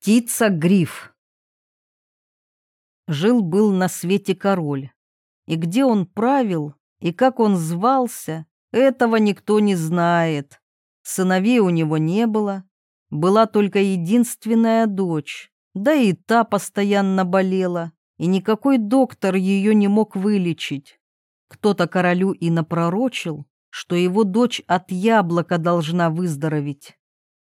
Птица-гриф. Жил-был на свете король. И где он правил, и как он звался, этого никто не знает. Сыновей у него не было. Была только единственная дочь, да и та постоянно болела, и никакой доктор ее не мог вылечить. Кто-то королю и напророчил, что его дочь от яблока должна выздороветь.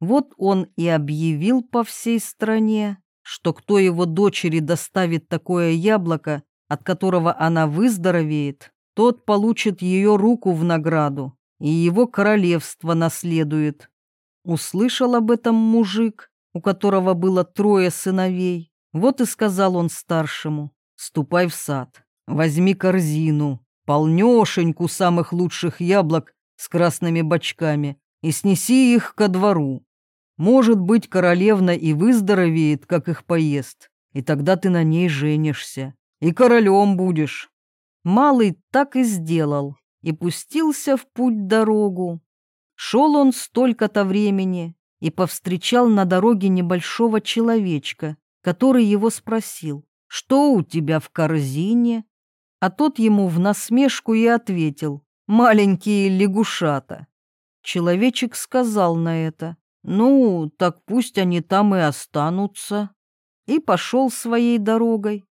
Вот он и объявил по всей стране, что кто его дочери доставит такое яблоко, от которого она выздоровеет, тот получит ее руку в награду, и его королевство наследует. Услышал об этом мужик, у которого было трое сыновей. Вот и сказал он старшему, ступай в сад, возьми корзину, полнешеньку самых лучших яблок с красными бочками и снеси их ко двору. Может быть, королевна и выздоровеет, как их поест, и тогда ты на ней женишься, и королем будешь. Малый так и сделал, и пустился в путь дорогу. Шел он столько-то времени и повстречал на дороге небольшого человечка, который его спросил, что у тебя в корзине? А тот ему в насмешку и ответил, маленькие лягушата. Человечек сказал на это, ну, так пусть они там и останутся. И пошел своей дорогой.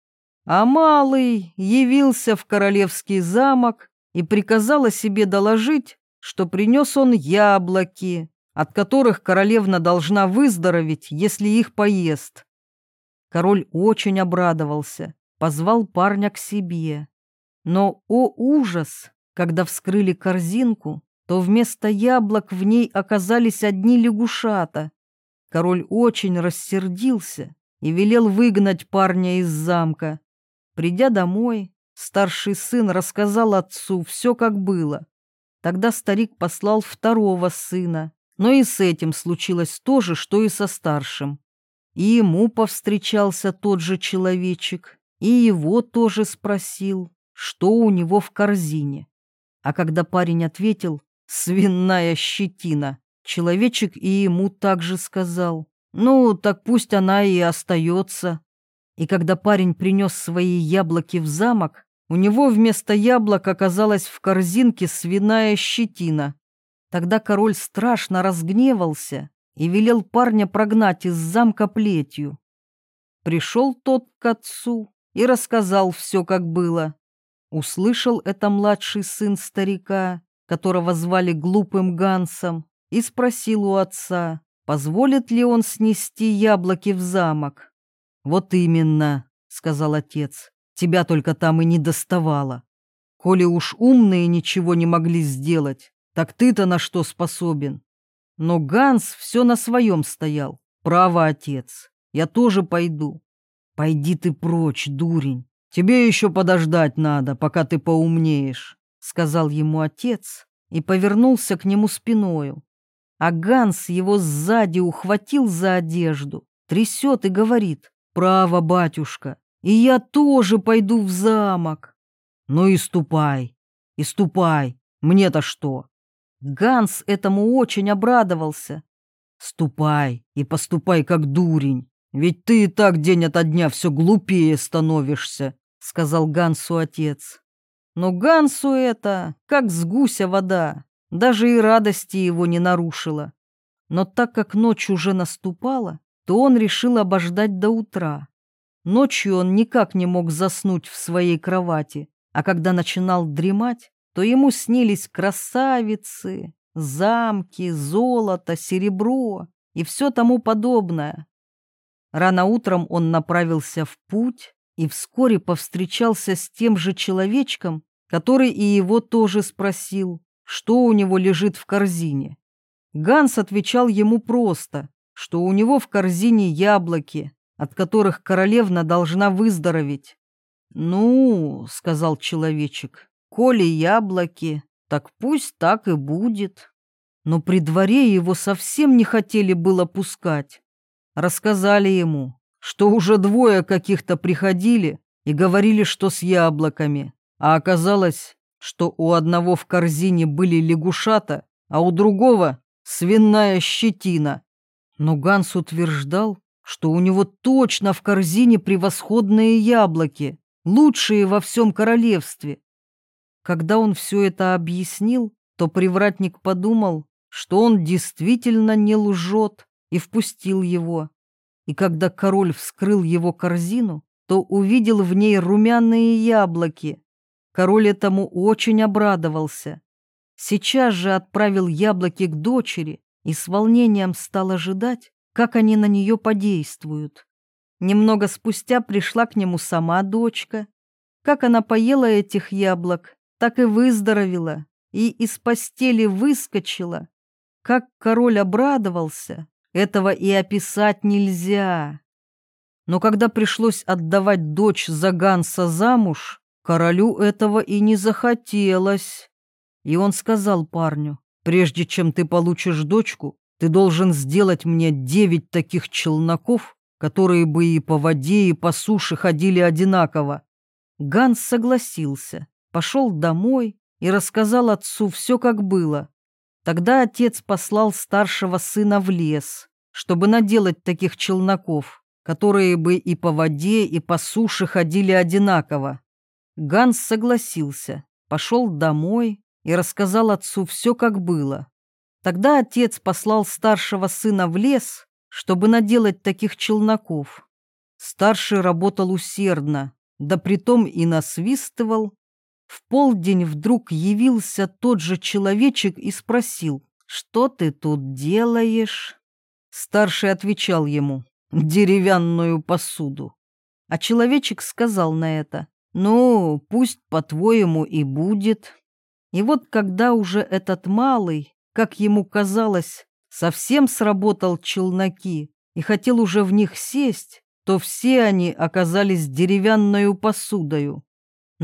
А малый явился в королевский замок и приказал о себе доложить, что принес он яблоки, от которых королевна должна выздороветь, если их поест. Король очень обрадовался, позвал парня к себе. Но, о ужас, когда вскрыли корзинку, то вместо яблок в ней оказались одни лягушата. Король очень рассердился и велел выгнать парня из замка. Придя домой, старший сын рассказал отцу все, как было. Тогда старик послал второго сына, но и с этим случилось то же, что и со старшим. И ему повстречался тот же человечек, и его тоже спросил, что у него в корзине. А когда парень ответил, Свиная щетина. Человечек и ему также сказал. Ну, так пусть она и остается. И когда парень принес свои яблоки в замок, у него вместо яблок оказалась в корзинке свиная щетина. Тогда король страшно разгневался и велел парня прогнать из замка плетью. Пришел тот к отцу и рассказал все, как было. Услышал это младший сын старика которого звали глупым Гансом, и спросил у отца, позволит ли он снести яблоки в замок. «Вот именно», — сказал отец, — «тебя только там и не доставало. Коли уж умные ничего не могли сделать, так ты-то на что способен?» Но Ганс все на своем стоял. «Право, отец, я тоже пойду». «Пойди ты прочь, дурень, тебе еще подождать надо, пока ты поумнеешь» сказал ему отец и повернулся к нему спиною. А Ганс его сзади ухватил за одежду, трясет и говорит, «Право, батюшка, и я тоже пойду в замок». «Ну и ступай, и ступай, мне-то что?» Ганс этому очень обрадовался. «Ступай и поступай как дурень, ведь ты и так день ото дня все глупее становишься», — сказал Гансу отец. Но Гансу это, как с гуся вода, даже и радости его не нарушила. Но так как ночь уже наступала, то он решил обождать до утра. Ночью он никак не мог заснуть в своей кровати, а когда начинал дремать, то ему снились красавицы, замки, золото, серебро и все тому подобное. Рано утром он направился в путь, и вскоре повстречался с тем же человечком, который и его тоже спросил, что у него лежит в корзине. Ганс отвечал ему просто, что у него в корзине яблоки, от которых королевна должна выздороветь. «Ну, — сказал человечек, — коли яблоки, так пусть так и будет». Но при дворе его совсем не хотели было пускать. Рассказали ему, что уже двое каких-то приходили и говорили, что с яблоками, а оказалось, что у одного в корзине были лягушата, а у другого — свиная щетина. Но Ганс утверждал, что у него точно в корзине превосходные яблоки, лучшие во всем королевстве. Когда он все это объяснил, то привратник подумал, что он действительно не лжет, и впустил его. И когда король вскрыл его корзину, то увидел в ней румяные яблоки. Король этому очень обрадовался. Сейчас же отправил яблоки к дочери и с волнением стал ожидать, как они на нее подействуют. Немного спустя пришла к нему сама дочка. Как она поела этих яблок, так и выздоровела, и из постели выскочила. Как король обрадовался, этого и описать нельзя. Но когда пришлось отдавать дочь за Ганса замуж, королю этого и не захотелось. И он сказал парню, прежде чем ты получишь дочку, ты должен сделать мне девять таких челноков, которые бы и по воде, и по суше ходили одинаково. Ганс согласился, пошел домой и рассказал отцу все, как было. Тогда отец послал старшего сына в лес, чтобы наделать таких челноков которые бы и по воде, и по суше ходили одинаково. Ганс согласился, пошел домой и рассказал отцу все, как было. Тогда отец послал старшего сына в лес, чтобы наделать таких челноков. Старший работал усердно, да притом и насвистывал. В полдень вдруг явился тот же человечек и спросил, «Что ты тут делаешь?» Старший отвечал ему, деревянную посуду. А человечек сказал на это, ну, пусть по-твоему и будет. И вот когда уже этот малый, как ему казалось, совсем сработал челноки и хотел уже в них сесть, то все они оказались деревянную посудою.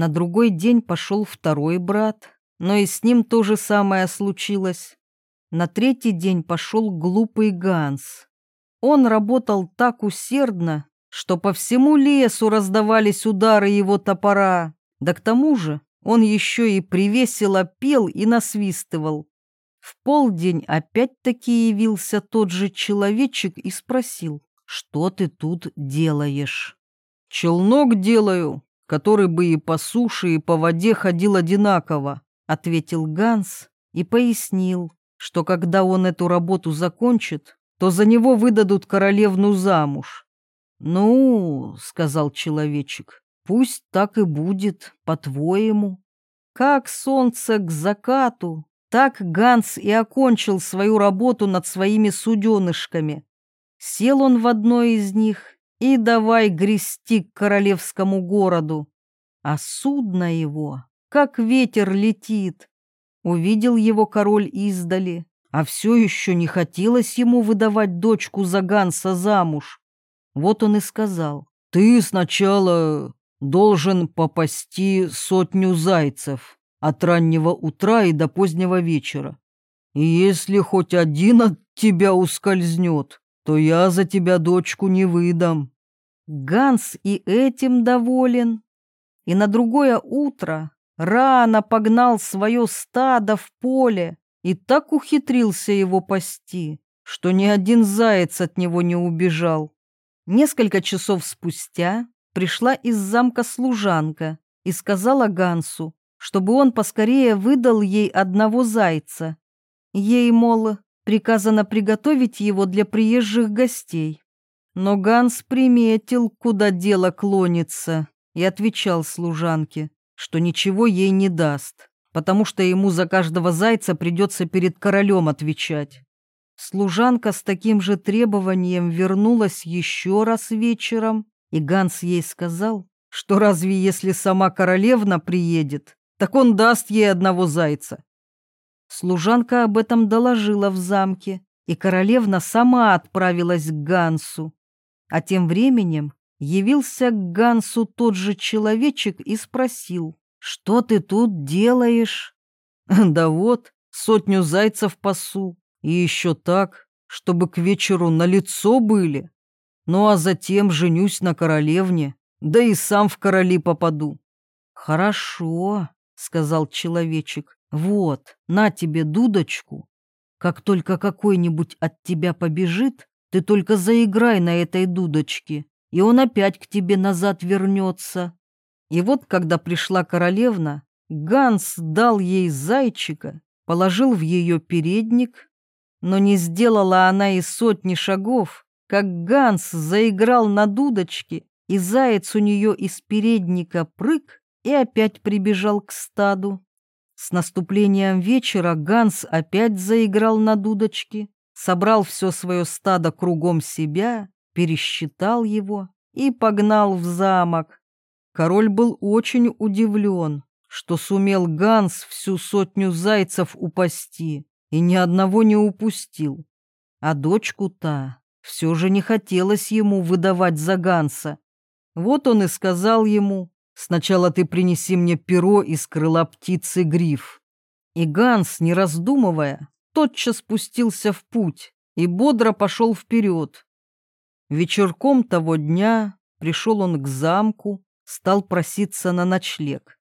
На другой день пошел второй брат, но и с ним то же самое случилось. На третий день пошел глупый Ганс. Он работал так усердно, что по всему лесу раздавались удары его топора, да к тому же он еще и привесело пел и насвистывал. В полдень опять-таки явился тот же человечек и спросил, что ты тут делаешь? Челнок делаю, который бы и по суше, и по воде ходил одинаково, ответил Ганс и пояснил, что когда он эту работу закончит, то за него выдадут королевну замуж. «Ну, — сказал человечек, — пусть так и будет, по-твоему. Как солнце к закату, так Ганс и окончил свою работу над своими суденышками. Сел он в одно из них и давай грести к королевскому городу. А судно его, как ветер летит. Увидел его король издали, а все еще не хотелось ему выдавать дочку за Ганса замуж. Вот он и сказал, «Ты сначала должен попасти сотню зайцев от раннего утра и до позднего вечера. И если хоть один от тебя ускользнет, то я за тебя дочку не выдам». Ганс и этим доволен. И на другое утро рано погнал свое стадо в поле, и так ухитрился его пасти, что ни один заяц от него не убежал. Несколько часов спустя пришла из замка служанка и сказала Гансу, чтобы он поскорее выдал ей одного зайца. Ей, мол, приказано приготовить его для приезжих гостей. Но Ганс приметил, куда дело клонится, и отвечал служанке, что ничего ей не даст потому что ему за каждого зайца придется перед королем отвечать. Служанка с таким же требованием вернулась еще раз вечером, и Ганс ей сказал, что разве если сама королевна приедет, так он даст ей одного зайца. Служанка об этом доложила в замке, и королевна сама отправилась к Гансу. А тем временем явился к Гансу тот же человечек и спросил, «Что ты тут делаешь?» «Да вот, сотню зайцев пасу, и еще так, чтобы к вечеру на лицо были. Ну а затем женюсь на королевне, да и сам в короли попаду». «Хорошо», — сказал человечек, — «вот, на тебе дудочку. Как только какой-нибудь от тебя побежит, Ты только заиграй на этой дудочке, и он опять к тебе назад вернется. И вот, когда пришла королевна, Ганс дал ей зайчика, положил в ее передник, но не сделала она и сотни шагов, как Ганс заиграл на дудочке, и заяц у нее из передника прыг и опять прибежал к стаду. С наступлением вечера Ганс опять заиграл на дудочке, собрал все свое стадо кругом себя, пересчитал его и погнал в замок. Король был очень удивлен, что сумел Ганс всю сотню зайцев упасти и ни одного не упустил. А дочку-то все же не хотелось ему выдавать за Ганса. Вот он и сказал ему, «Сначала ты принеси мне перо из крыла птицы гриф». И Ганс, не раздумывая, тотчас спустился в путь и бодро пошел вперед. Вечерком того дня пришел он к замку, стал проситься на ночлег.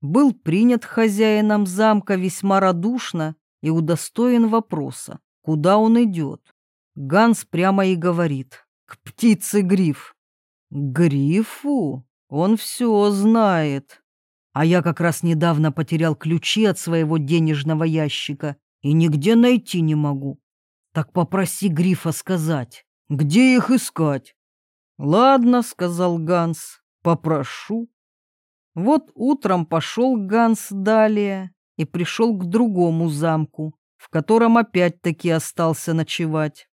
Был принят хозяином замка весьма радушно и удостоен вопроса, куда он идет. Ганс прямо и говорит, к птице Гриф. Грифу? Он все знает. А я как раз недавно потерял ключи от своего денежного ящика и нигде найти не могу. Так попроси Грифа сказать, где их искать. Ладно, сказал Ганс, попрошу. Вот утром пошел Ганс далее и пришел к другому замку, в котором опять-таки остался ночевать.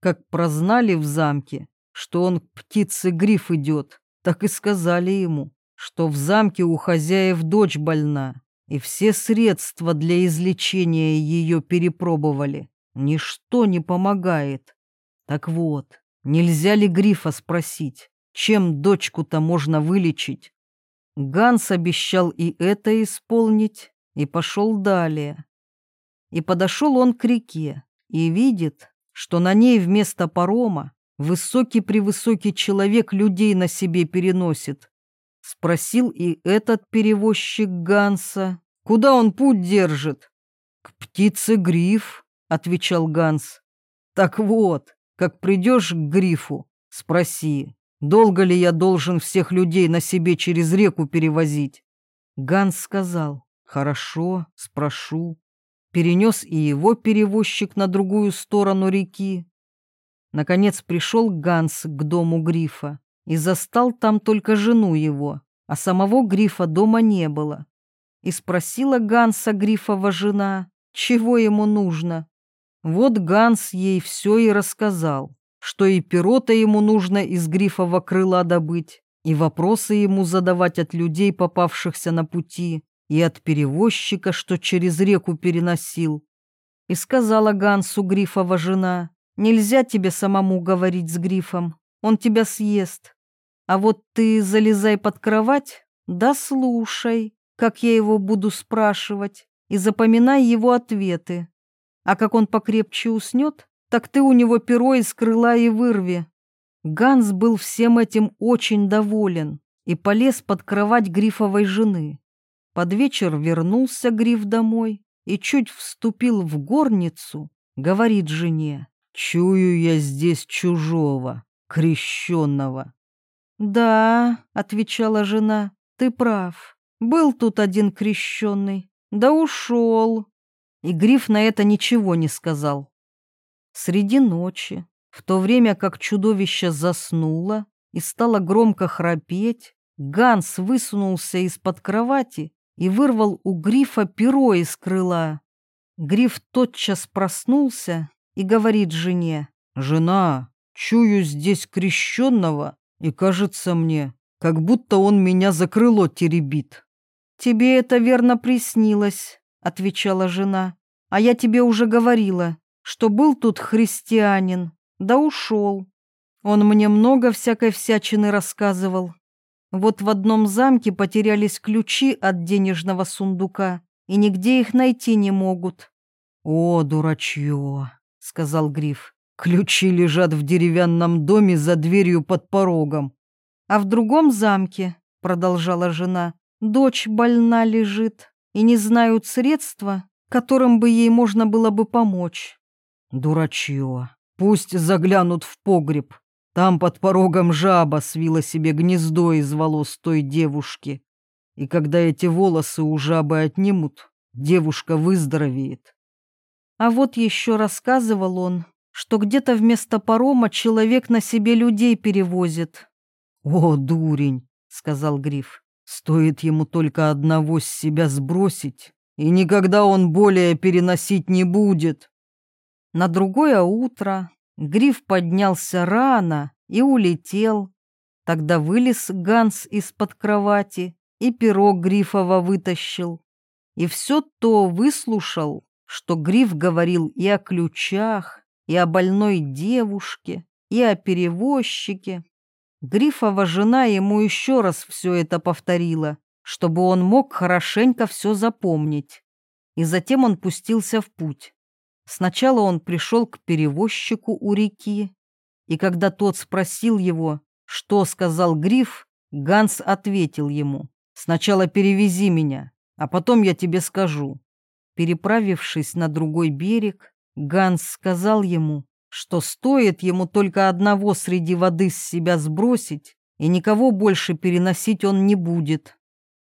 Как прознали в замке, что он к птице Гриф идет, так и сказали ему, что в замке у хозяев дочь больна, и все средства для излечения ее перепробовали. Ничто не помогает. Так вот, нельзя ли Грифа спросить, чем дочку-то можно вылечить? Ганс обещал и это исполнить, и пошел далее. И подошел он к реке, и видит, что на ней вместо парома высокий-превысокий человек людей на себе переносит. Спросил и этот перевозчик Ганса, куда он путь держит. «К птице Гриф», — отвечал Ганс. «Так вот, как придешь к Грифу, спроси, долго ли я должен всех людей на себе через реку перевозить?» Ганс сказал, «Хорошо, спрошу» перенес и его перевозчик на другую сторону реки. Наконец пришел Ганс к дому Грифа и застал там только жену его, а самого Грифа дома не было. И спросила Ганса Грифова жена, чего ему нужно. Вот Ганс ей все и рассказал, что и перо-то ему нужно из Грифова крыла добыть, и вопросы ему задавать от людей, попавшихся на пути, и от перевозчика, что через реку переносил. И сказала Гансу Грифова жена, нельзя тебе самому говорить с Грифом, он тебя съест. А вот ты залезай под кровать, да слушай, как я его буду спрашивать, и запоминай его ответы. А как он покрепче уснет, так ты у него перо из крыла и вырви. Ганс был всем этим очень доволен и полез под кровать Грифовой жены. Под вечер вернулся Гриф домой и чуть вступил в горницу, говорит жене, «Чую я здесь чужого, крещенного». «Да», — отвечала жена, — «ты прав. Был тут один крещенный, да ушел». И Гриф на это ничего не сказал. Среди ночи, в то время как чудовище заснуло и стало громко храпеть, Ганс высунулся из-под кровати и вырвал у Грифа перо из крыла. Гриф тотчас проснулся и говорит жене, «Жена, чую здесь крещенного, и кажется мне, как будто он меня за крыло теребит». «Тебе это верно приснилось», — отвечала жена, «а я тебе уже говорила, что был тут христианин, да ушел. Он мне много всякой всячины рассказывал, вот в одном замке потерялись ключи от денежного сундука, и нигде их найти не могут. «О, дурачье!» — сказал Гриф. «Ключи лежат в деревянном доме за дверью под порогом». «А в другом замке», — продолжала жена, — «дочь больна лежит, и не знают средства, которым бы ей можно было бы помочь». «Дурачье!» — Пусть заглянут в погреб. Там под порогом жаба свила себе гнездо из волос той девушки. И когда эти волосы у жабы отнимут, девушка выздоровеет. А вот еще рассказывал он, что где-то вместо парома человек на себе людей перевозит. «О, дурень!» — сказал Гриф. «Стоит ему только одного с себя сбросить, и никогда он более переносить не будет». На другое утро Гриф поднялся рано и улетел. Тогда вылез Ганс из-под кровати и пирог Грифова вытащил. И все то выслушал, что Гриф говорил и о ключах, и о больной девушке, и о перевозчике. Грифова жена ему еще раз все это повторила, чтобы он мог хорошенько все запомнить. И затем он пустился в путь. Сначала он пришел к перевозчику у реки, и когда тот спросил его, что сказал Гриф, Ганс ответил ему, «Сначала перевези меня, а потом я тебе скажу». Переправившись на другой берег, Ганс сказал ему, что стоит ему только одного среди воды с себя сбросить, и никого больше переносить он не будет.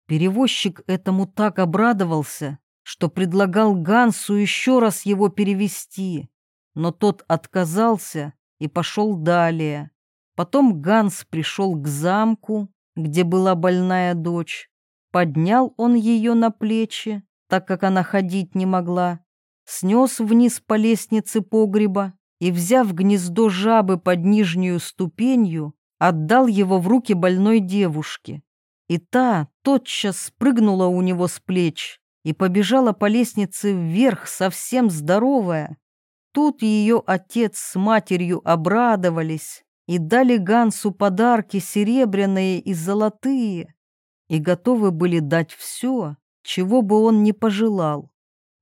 Перевозчик этому так обрадовался, что предлагал Гансу еще раз его перевести, но тот отказался и пошел далее. Потом Ганс пришел к замку, где была больная дочь. Поднял он ее на плечи, так как она ходить не могла, снес вниз по лестнице погреба и, взяв гнездо жабы под нижнюю ступенью, отдал его в руки больной девушке. И та тотчас спрыгнула у него с плеч и побежала по лестнице вверх, совсем здоровая. Тут ее отец с матерью обрадовались и дали Гансу подарки серебряные и золотые, и готовы были дать все, чего бы он ни пожелал.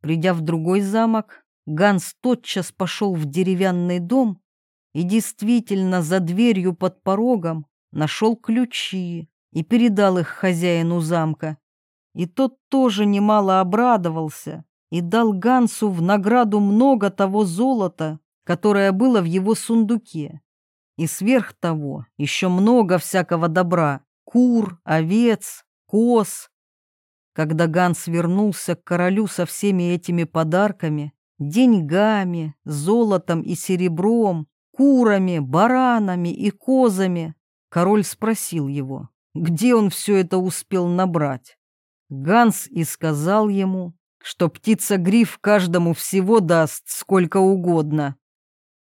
Придя в другой замок, Ганс тотчас пошел в деревянный дом и действительно за дверью под порогом нашел ключи и передал их хозяину замка. И тот тоже немало обрадовался и дал Гансу в награду много того золота, которое было в его сундуке. И сверх того еще много всякого добра — кур, овец, коз, когда Ганс вернулся к королю со всеми этими подарками, деньгами, золотом и серебром, курами, баранами и козами, король спросил его, где он все это успел набрать. Ганс и сказал ему, что птица-гриф каждому всего даст сколько угодно.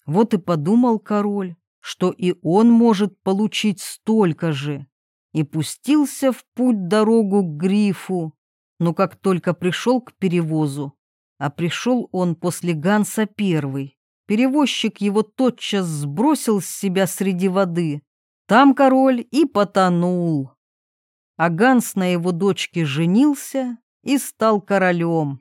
Вот и подумал король, что и он может получить столько же и пустился в путь дорогу к грифу, но как только пришел к перевозу, а пришел он после Ганса первый, перевозчик его тотчас сбросил с себя среди воды. Там король и потонул. А Ганс на его дочке женился и стал королем.